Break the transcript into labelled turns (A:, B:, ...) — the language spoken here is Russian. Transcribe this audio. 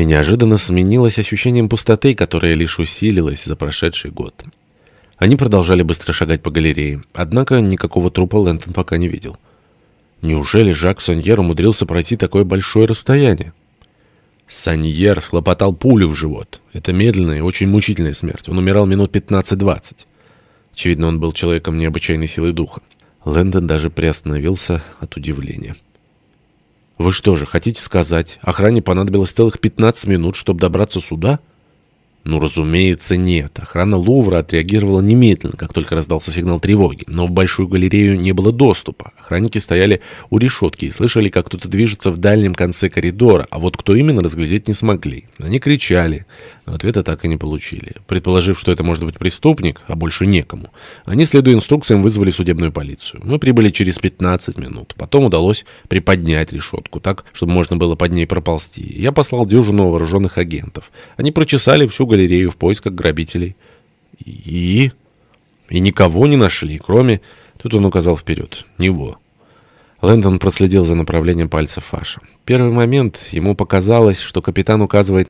A: и неожиданно сменилось ощущением пустоты, которое лишь усилилось за прошедший год. Они продолжали быстро шагать по галерее, однако никакого трупа Лэнтон пока не видел. Неужели Жак Соньер умудрился пройти такое большое расстояние? Саньер схлопотал пулю в живот. Это медленная и очень мучительная смерть. Он умирал минут 15-20. Очевидно, он был человеком необычайной силы духа. Лэндон даже приостановился от удивления. «Вы что же, хотите сказать, охране понадобилось целых 15 минут, чтобы добраться сюда?» Ну, разумеется, нет. Охрана Лувра отреагировала немедленно, как только раздался сигнал тревоги. Но в Большую галерею не было доступа. Охранники стояли у решетки и слышали, как кто-то движется в дальнем конце коридора, а вот кто именно, разглядеть не смогли. Они кричали, но ответа так и не получили. Предположив, что это может быть преступник, а больше некому, они, следуя инструкциям, вызвали судебную полицию. Мы прибыли через 15 минут. Потом удалось приподнять решетку так, чтобы можно было под ней проползти. Я послал дюжину вооруженных агентов. Они прочесали всю галерею в поисках грабителей. И... И никого не нашли, кроме... Тут он указал вперед. Него. Лэндон проследил за направлением пальцев Фаша. В первый момент ему показалось, что капитан указывает